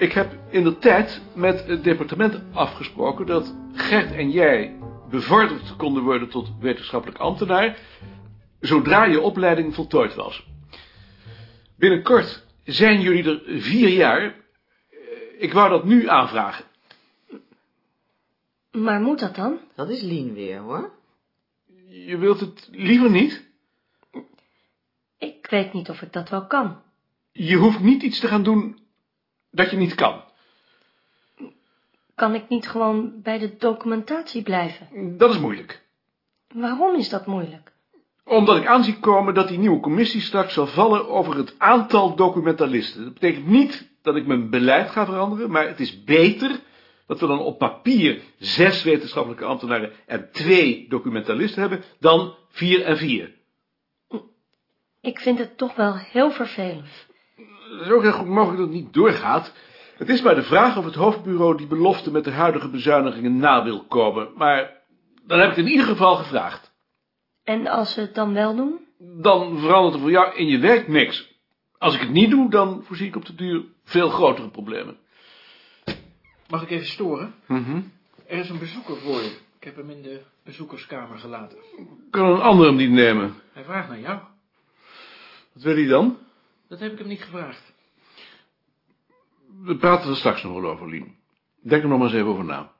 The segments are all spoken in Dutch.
Ik heb in de tijd met het departement afgesproken dat Gert en jij bevorderd konden worden tot wetenschappelijk ambtenaar, zodra je opleiding voltooid was. Binnenkort zijn jullie er vier jaar. Eh, Ik wou dat nu aanvragen. Maar moet dat dan? Dat is Lien weer, hoor. Je wilt het liever niet? Ik weet niet of ik dat wel kan. Je hoeft niet iets te gaan doen dat je niet kan. Kan ik niet gewoon bij de documentatie blijven? Dat is moeilijk. Waarom is dat moeilijk? Omdat ik aanzie komen dat die nieuwe commissie straks zal vallen over het aantal documentalisten. Dat betekent niet dat ik mijn beleid ga veranderen, maar het is beter dat we dan op papier zes wetenschappelijke ambtenaren en twee documentalisten hebben, dan vier en vier. Ik vind het toch wel heel vervelend. Het is ook heel goed mogelijk dat het niet doorgaat. Het is maar de vraag of het hoofdbureau die belofte met de huidige bezuinigingen na wil komen. Maar dan heb ik het in ieder geval gevraagd. En als ze het dan wel doen? Dan verandert er voor jou in je werk niks. Als ik het niet doe, dan voorzie ik op de duur veel grotere problemen. Mag ik even storen? Mhm. Er is een bezoeker voor je. Ik heb hem in de bezoekerskamer gelaten. Kan een ander hem niet nemen? Hij vraagt naar jou. Wat wil hij dan? Dat heb ik hem niet gevraagd. We praten er straks nog wel over, Lien. Denk er nog maar eens even over na.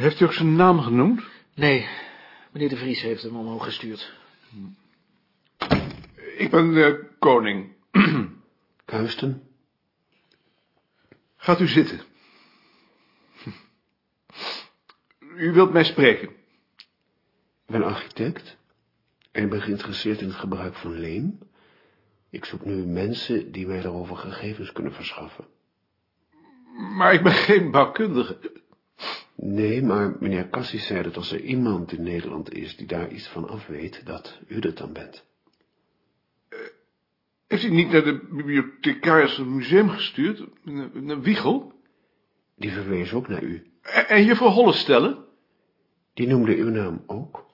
Heeft u ook zijn naam genoemd? Nee, meneer de Vries heeft hem omhoog gestuurd. Ik ben de koning. Kuisten? Gaat u zitten. U wilt mij spreken. Ik ben architect en ik ben geïnteresseerd in het gebruik van leem. Ik zoek nu mensen die mij daarover gegevens kunnen verschaffen. Maar ik ben geen bouwkundige. Nee, maar meneer Cassis zei dat als er iemand in Nederland is die daar iets van af weet, dat u dat dan bent. Heeft u niet naar de bibliothecaris van het museum gestuurd? Naar, Wiegel? Die verwees ook naar u. En, en juffrouw Hollestelle? Die noemde uw naam ook.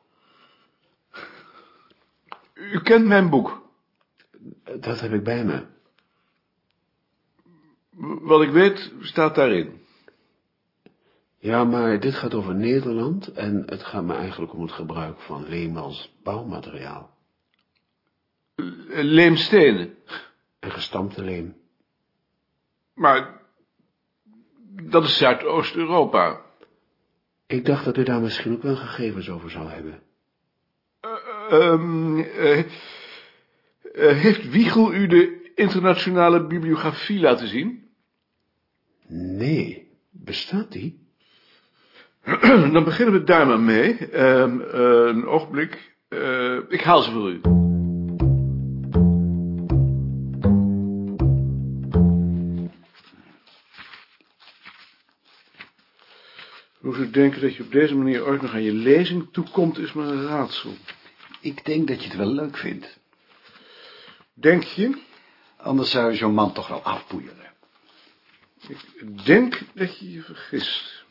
U kent mijn boek. Dat heb ik bij me. Wat ik weet, staat daarin. Ja, maar dit gaat over Nederland en het gaat me eigenlijk om het gebruik van leem als bouwmateriaal. Leemstenen. En gestampte leem. Maar dat is Zuidoost-Europa. Ik dacht dat u daar misschien ook wel gegevens over zou hebben. Ehm, eh, eh, heeft Wiegel u de internationale bibliografie laten zien? Nee, bestaat die? Dan beginnen we daar maar mee. Ehm, eh, een ogenblik. Ik haal ze voor u. Hoe ze denken dat je op deze manier ooit nog aan je lezing toekomt, is maar een raadsel. Ik denk dat je het wel leuk vindt. Denk je? Anders zou je zo'n man toch wel afpoeieren. Ik denk dat je je vergist.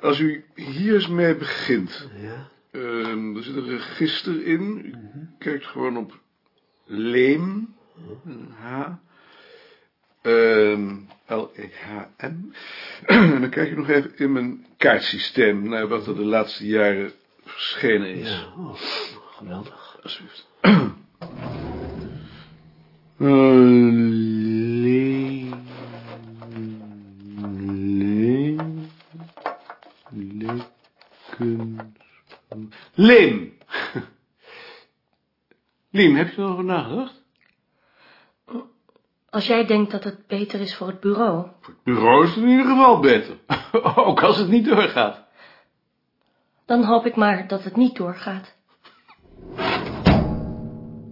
Als u hier eens mee begint. Ja. ehm, er zit een register in. U kijkt gewoon op leem. een H. ehm, L-E-H-M. en dan kijk je nog even in mijn kaartsysteem. Naar wat er de laatste jaren verschenen is. Ja, oh, geweldig. Alsjeblieft. Uh, leem. Leem. Heb je erover nagedacht? Als jij denkt dat het beter is voor het bureau, Voor het bureau is het in ieder geval beter. Ook als het niet doorgaat. dan hoop ik maar dat het niet doorgaat.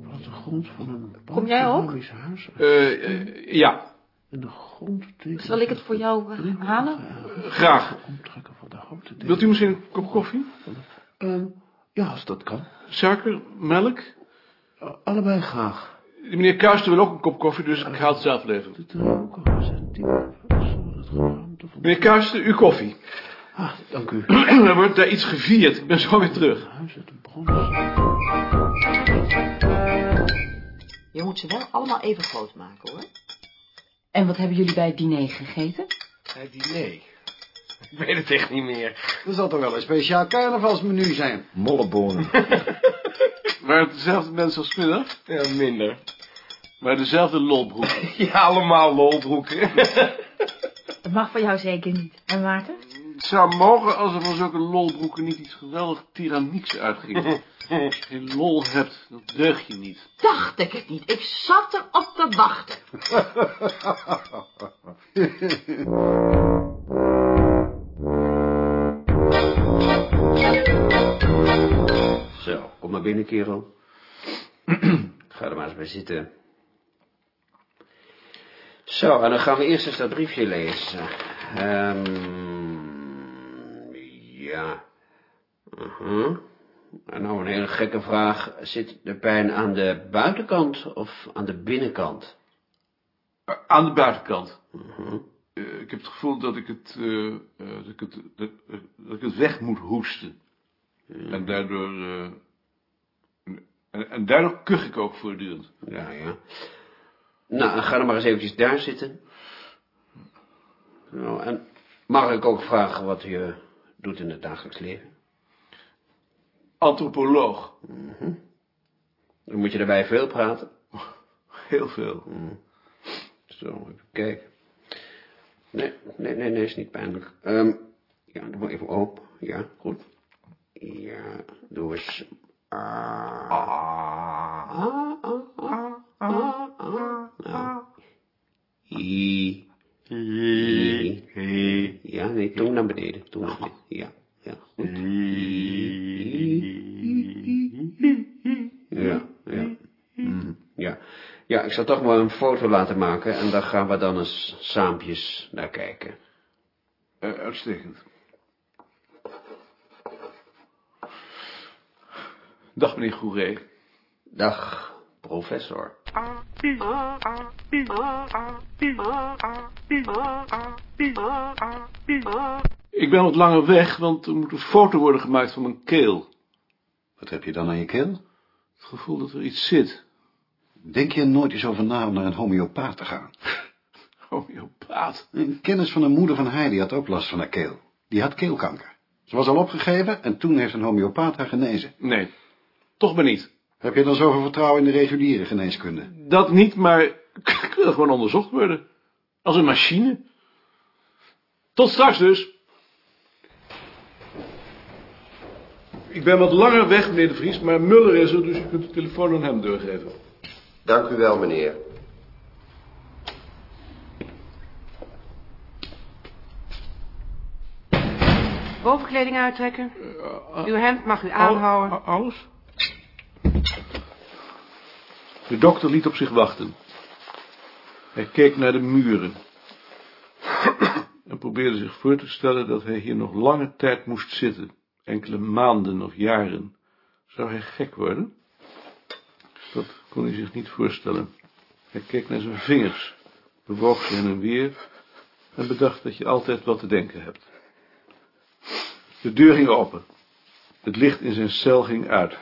Plattegrond van een Kom jij ook? huis. Eh, eh, ja, En de grondteken. Zal ik het voor jou eh, halen? graag. Omtrekken van de houten Wilt u misschien een kop koffie? Ehm, ja, als dat kan. Suiker, melk? Uh, allebei graag. Die Meneer Kuister wil ook een kop koffie, dus ik ga het zelf leveren. Er. Meneer Kuister, uw koffie. Ah, dank u. Er wordt daar iets gevierd. Ik ben zo weer terug. Huis uit de bron. Je moet ze wel allemaal even groot maken, hoor. En wat hebben jullie bij het diner gegeten? Het diner. Ik weet het echt niet meer. Er zal toch wel een speciaal carnavalsmenu zijn. Mollebonen. Maar het dezelfde mensen als middag. Ja, minder. Maar dezelfde lolbroek. Ja, allemaal lolbroeken. Dat mag van jou zeker niet. En Maarten? Het zou mogen als er van zulke lolbroeken niet iets geweldig tyrannieks uitging. Als je geen lol hebt, dan deug je niet. Dacht ik het niet. Ik zat erop te wachten. Zo, kom maar binnen, kerel. Ga er maar eens bij zitten. Zo, en dan gaan we eerst eens dat briefje lezen. Ehm ja. Mhm. En nou een hele gekke vraag. Zit de pijn aan de buitenkant of aan de binnenkant? Aan de buitenkant. Eh, ik heb het gevoel dat ik het, eh, eh, dat ik het, dat, eh, dat ik het weg moet hoesten. En daardoor, eh, en, en daardoor kuch ik ook voortdurend. Ja, ja. Nou, ga dan maar eens eventjes daar zitten. Nou, en mag ik ook vragen wat je doet in het dagelijks leven? Antropoloog. Dan moet je daarbij veel praten. Heel veel. Zo, even kijken. Nee, nee, nee, nee, is niet pijnlijk. Ehm ja, doe maar even open. Ja, goed. Ja, doe eens. Ah. Ah, ah, ah, ah, ah. Nou. I. I. Ja, nee, tong naar beneden. Tong naar beneden. Ja, ja, goed. Ja, ja. Mm, ja. Ja, ik zal toch maar een foto laten maken en daar gaan we dan eens saampjes naar kijken. Eh, uitstekend. Dag, meneer Goeree. Dag, professor. Ik ben wat langer weg, want er moet een foto worden gemaakt van mijn keel. Wat heb je dan aan je keel? Het gevoel dat er iets zit. Denk je nooit eens over na om naar een homeopaat te gaan? Homeopaat. Een kennis van een moeder van Heidi had ook last van haar keel. Die had keelkanker. Ze was al opgegeven en toen heeft een homeopaat haar genezen. Nee, toch maar niet. Heb je dan zoveel vertrouwen in de reguliere geneeskunde? Dat niet, maar ik wil gewoon onderzocht worden. Als een machine. Tot straks dus. Ik ben wat langer weg, meneer de Vries, maar Muller is er, dus je kunt de telefoon aan hem doorgeven. Dank u wel, meneer. Bovenkleding uittrekken. Uw hemd mag u aanhouden. Al- alles? De dokter liet op zich wachten. Hij keek naar de muren. En probeerde zich voor te stellen dat hij hier nog lange tijd moest zitten. Enkele maanden of jaren. Zou hij gek worden? Dat kon hij zich niet voorstellen. Hij keek naar zijn vingers, bewoog ze heen en weer en bedacht dat je altijd wat te denken hebt. De deur ging open. Het licht in zijn cel ging uit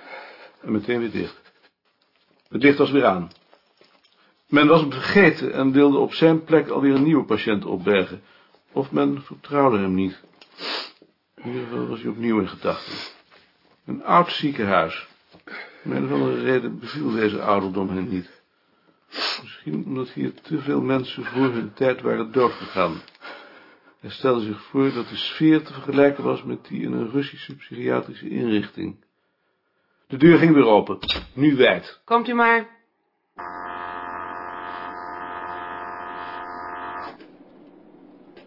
en meteen weer dicht. Het licht was weer aan. Men was hem vergeten en wilde op zijn plek alweer een nieuwe patiënt opbergen. Of men vertrouwde hem niet. In ieder geval was hij opnieuw in gedachten. Een oud ziekenhuis. Om een of andere reden beviel deze ouderdom hen niet. Misschien omdat hier te veel mensen voor hun tijd waren doodgegaan. Hij stelde zich voor dat de sfeer te vergelijken was met die in een Russische psychiatrische inrichting. De deur ging weer open, nu wijd. Komt u maar.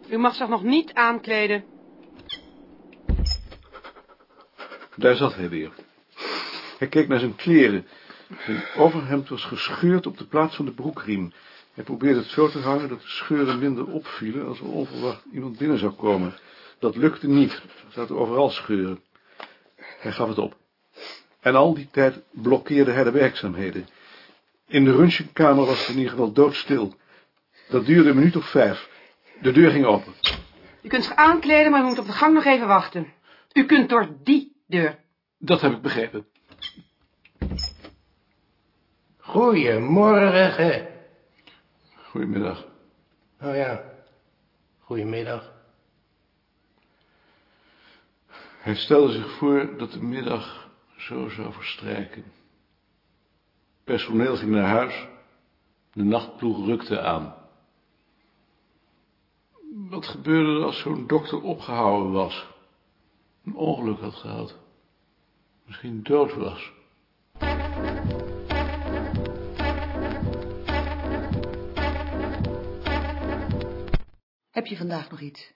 U mag zich nog niet aankleden. Daar zat hij weer. Hij keek naar zijn kleren. Zijn overhemd was gescheurd op de plaats van de broekriem. Hij probeerde het zo te hangen dat de scheuren minder opvielen als er onverwacht iemand binnen zou komen. Dat lukte niet. Er zaten overal scheuren. Hij gaf het op. En al die tijd blokkeerde hij de werkzaamheden. In de röntgenkamer was het in ieder geval doodstil. Dat duurde een minuut of vijf. De deur ging open. U kunt zich aankleden, maar u moet op de gang nog even wachten. U kunt door die deur. Dat heb ik begrepen. Goedemorgen. Goedemiddag. Oh ja. Goedemiddag. Hij stelde zich voor dat de middag zo zou verstrijken. Personeel ging naar huis. De nachtploeg rukte aan. Wat gebeurde er als zo'n dokter opgehouden was? Een ongeluk had gehad. Misschien dood was. Heb je vandaag nog iets?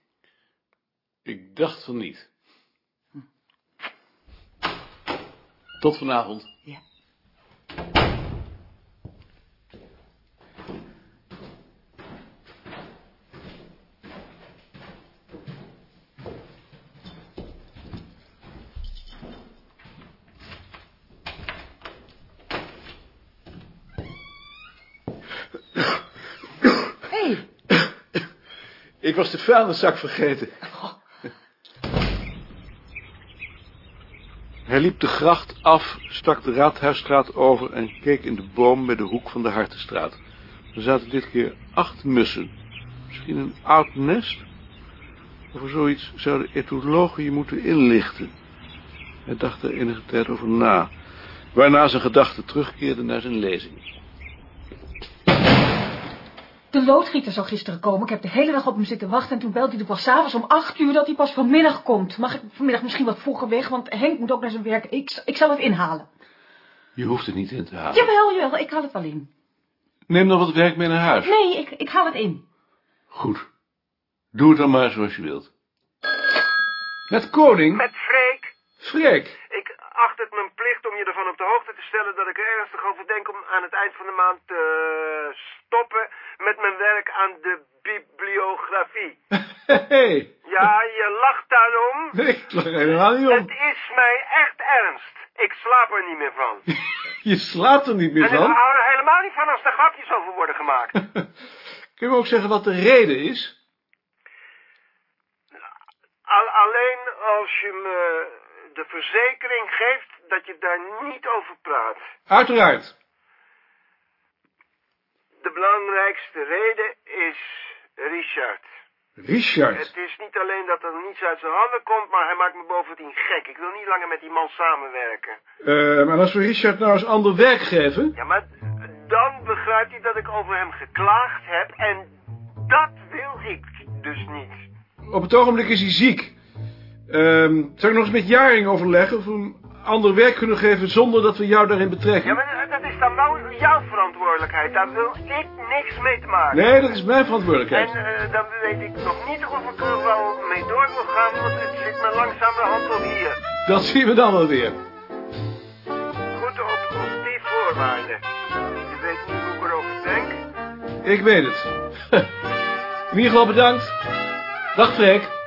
Ik dacht van niet. Tot vanavond. Ja. Ik was de vuilniszak vergeten. Hij liep de gracht af, stak de Raadhuisstraat over en keek in de boom bij de hoek van de Hartenstraat. Er zaten dit keer acht mussen. Misschien een oud nest? Over zoiets zouden etologen je moeten inlichten. Hij dacht er enige tijd over na, waarna zijn gedachten terugkeerden naar zijn lezing. De loodgieter zou gisteren komen. Ik heb de hele dag op hem zitten wachten. En toen belde hij er pas s'avonds om acht uur dat hij pas vanmiddag komt. Mag ik vanmiddag misschien wat vroeger weg? Want Henk moet ook naar zijn werk. Ik, ik zal het inhalen. Je hoeft het niet in te halen. Jawel, jawel. Ik haal het wel in. Neem dan wat werk mee naar huis. Nee, ik, ik haal het in. Goed. Doe het dan maar zoals je wilt. Met koning? Met Freek. Freek. Ik acht het mijn plicht om je ervan op de hoogte te stellen dat ik er ernstig over denk om aan het eind van de maand te stoppen met mijn werk aan de bibliografie. Hey. Ja, je lacht daarom. Ik lag helemaal niet Het om. is mij echt ernst. Ik slaap er niet meer van. Je slaapt er niet meer En ik van. hou er helemaal niet van als er grapjes over worden gemaakt. Kun je me ook zeggen wat de reden is? Al, alleen als je me de verzekering geeft dat je daar niet over praat. Uiteraard. De belangrijkste reden is Richard. Richard. Het is niet alleen dat er niets uit zijn handen komt, maar hij maakt me bovendien gek. Ik wil niet langer met die man samenwerken. Eh, maar als we Richard nou eens ander werk geven... Ja, maar dan begrijpt hij dat ik over hem geklaagd heb en dat wil ik dus niet. Op het ogenblik is hij ziek. Ehm zou ik nog eens met Jaring overleggen of we hem ander werk kunnen geven zonder dat we jou daarin betrekken? Ja, maar dat is dan wel jouw verantwoordelijkheid. Daar wil ik niks mee te maken. Nee, dat is mijn En verantwoordelijkheid. eh, dan weet ik nog niet of ik er wel mee door wil gaan, want het zit me langzamerhand op hier. Dat zien we dan wel weer. Goed op, op die voorwaarden. Je weet niet hoe ik erover denk. Ik weet het. In ieder geval bedankt. Dag Freek.